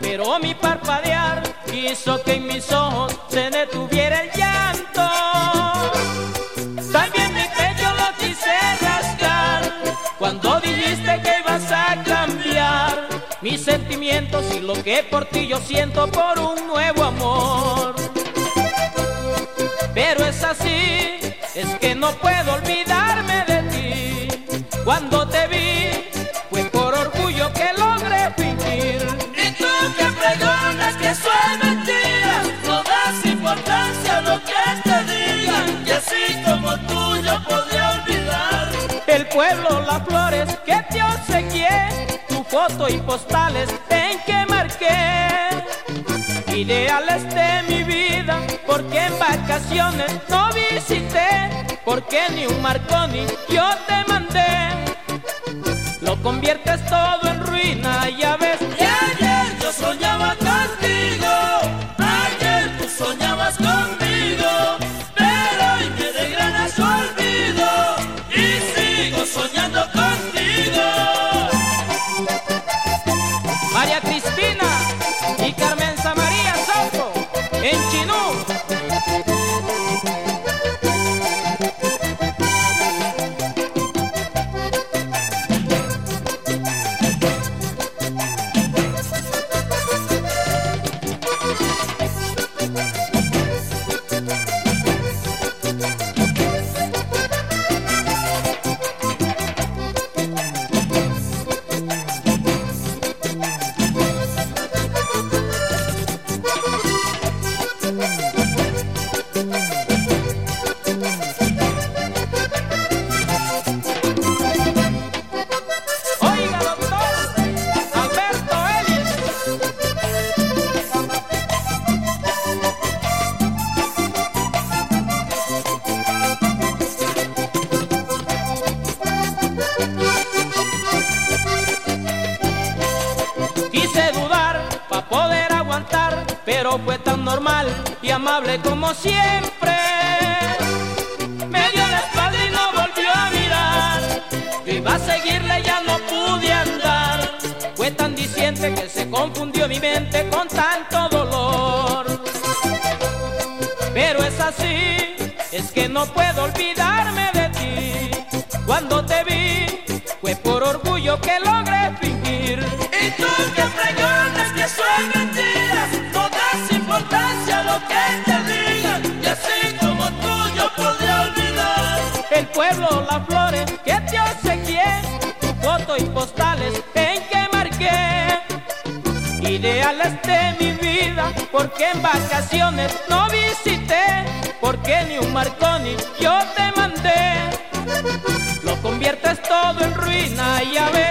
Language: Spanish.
pero mi parpadear hizo que en mis ojos se detuviera el llanto. También mi pecho lo quise rasgar cuando dijiste que ibas a cambiar mis sentimientos y lo que por ti yo siento por un nuevo amor. Pero es así, es que no puedo olvidarme de ti. Cuando pueblo, las flores que te obsequié, tu foto y postales en que marqué. Ideales de mi vida, porque en vacaciones no visité, porque ni un Marconi yo te mandé. Lo conviertes todo en ruina, ya ves. Y ayer yo soñaba contigo, fue tan normal y amable como siempre. Me dio la espalda y no volvió a mirar. Yo iba a seguirle, ya no pude andar. Fue tan diciente que se confundió mi mente con tanto dolor. Pero es así, es que no puedo olvidarme de ti. Cuando te vi, fue por orgullo que logré fingir. Y tú que pregonas que soy que te diga y así como tú yo podré olvidar el pueblo, las flores que te obsequié, tu foto y postales en que marqué. Ideales de mi vida, porque en vacaciones no visité, porque ni un Marconi yo te mandé. Lo conviertes todo en ruina y a ver.